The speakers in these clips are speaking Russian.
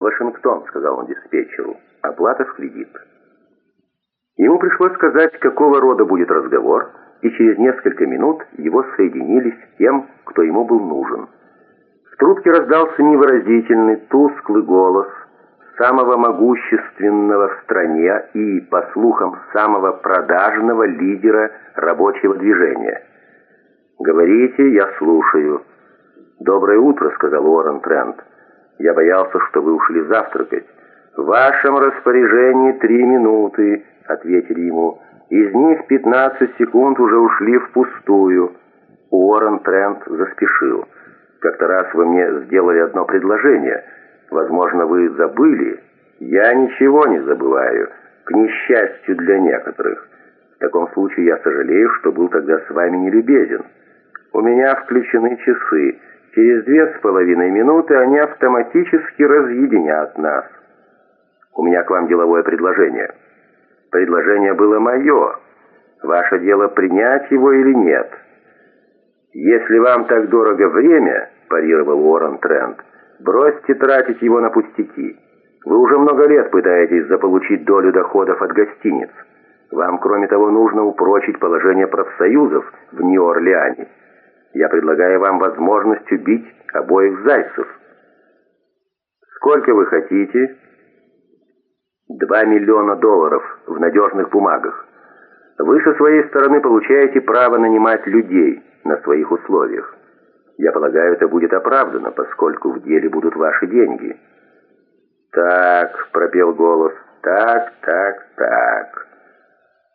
«Вашингтон», — сказал он диспетчеру, — «оплата в кредит». Ему пришлось сказать, какого рода будет разговор, и через несколько минут его соединили с тем, кто ему был нужен. В трубке раздался невыразительный, тусклый голос самого могущественного в стране и, по слухам, самого продажного лидера рабочего движения. «Говорите, я слушаю». «Доброе утро», — сказал Уоррен Трент. «Я боялся, что вы ушли завтракать». «В вашем распоряжении три минуты», — ответили ему. «Из них пятнадцать секунд уже ушли впустую». Уоррен Трент заспешил. «Как-то раз вы мне сделали одно предложение. Возможно, вы забыли. Я ничего не забываю, к несчастью для некоторых. В таком случае я сожалею, что был тогда с вами нелюбезен. У меня включены часы». Через две с половиной минуты они автоматически разъединят нас. У меня к вам деловое предложение. Предложение было мое. Ваше дело принять его или нет. Если вам так дорого время, парировал Уоррен Трент, бросьте тратить его на пустяки. Вы уже много лет пытаетесь заполучить долю доходов от гостиниц. Вам, кроме того, нужно упрочить положение профсоюзов в Нью-Орлеане. Я предлагаю вам возможность убить обоих зайцев. Сколько вы хотите? Два миллиона долларов в надежных бумагах. Вы со своей стороны получаете право нанимать людей на своих условиях. Я полагаю, это будет оправдано, поскольку в деле будут ваши деньги. Так, пропел голос. Так, так, так.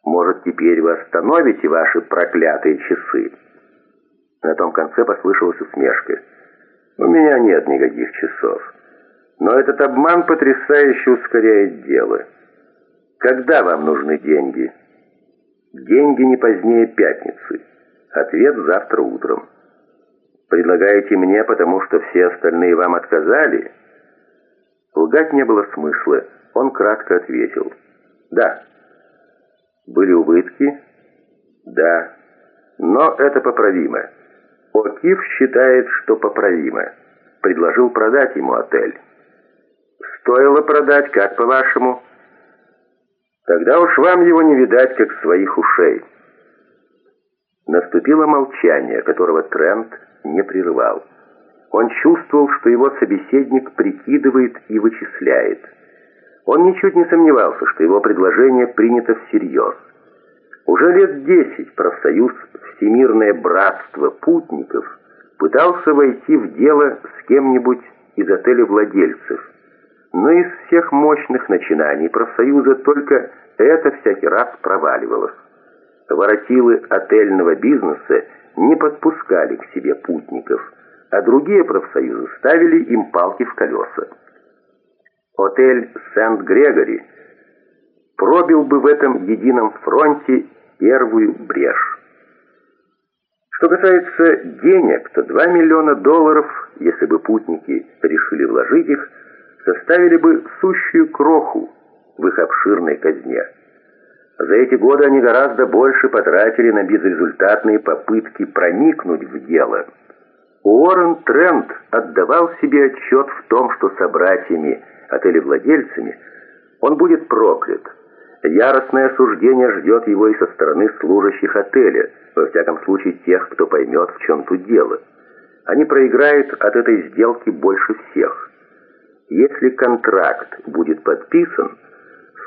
Может, теперь вы остановите ваши проклятые часы? Конце послышалась усмешка. «У меня нет никаких часов. Но этот обман потрясающе ускоряет дело. Когда вам нужны деньги?» «Деньги не позднее пятницы. Ответ завтра утром». «Предлагаете мне, потому что все остальные вам отказали?» Лгать не было смысла. Он кратко ответил. «Да». «Были убытки?» «Да». «Но это поправимо». О'Кив считает, что поправимо. Предложил продать ему отель. Стоило продать, как по-вашему? Тогда уж вам его не видать, как своих ушей. Наступило молчание, которого Трент не прерывал. Он чувствовал, что его собеседник прикидывает и вычисляет. Он ничуть не сомневался, что его предложение принято всерьез. Уже лет десять профсоюз «Всемирное братство путников» пытался войти в дело с кем-нибудь из отеля владельцев. Но из всех мощных начинаний профсоюза только это всякий раз проваливалось. Воротилы отельного бизнеса не подпускали к себе путников, а другие профсоюзы ставили им палки в колеса. Отель Сент-Грегори пробил бы в этом едином фронте первую брешь. Что касается денег, то 2 миллиона долларов, если бы путники решили вложить их, составили бы сущую кроху в их обширной казне. За эти годы они гораздо больше потратили на безрезультатные попытки проникнуть в дело. Уоррен Трент отдавал себе отчет в том, что собратьями, отелевладельцами, он будет проклят – Яростное осуждение ждет его и со стороны служащих отеля, во всяком случае тех, кто поймет, в чем тут дело. Они проиграют от этой сделки больше всех. Если контракт будет подписан,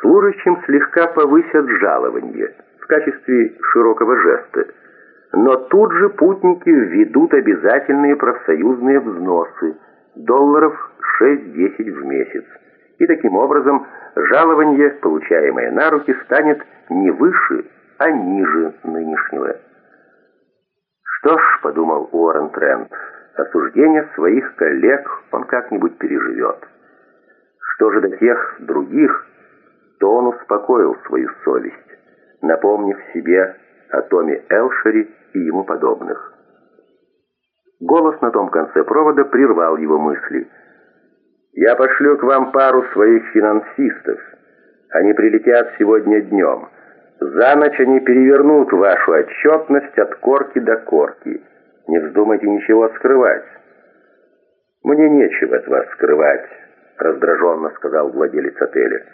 служащим слегка повысят жалование в качестве широкого жеста, но тут же путники введут обязательные профсоюзные взносы, долларов 6-10 в месяц и таким образом жалование, получаемое на руки, станет не выше, а ниже нынешнего. «Что ж», — подумал Уоррен Трент, — «осуждение своих коллег он как-нибудь переживет. Что же до тех других, то он успокоил свою совесть, напомнив себе о Томе Элшере и ему подобных». Голос на том конце провода прервал его мысли — я пошлю к вам пару своих финансистов. Они прилетят сегодня днем. За ночь они перевернут вашу отчетность от корки до корки. Не вздумайте ничего скрывать. Мне нечего от вас скрывать. раздраженно сказал владелец отеля.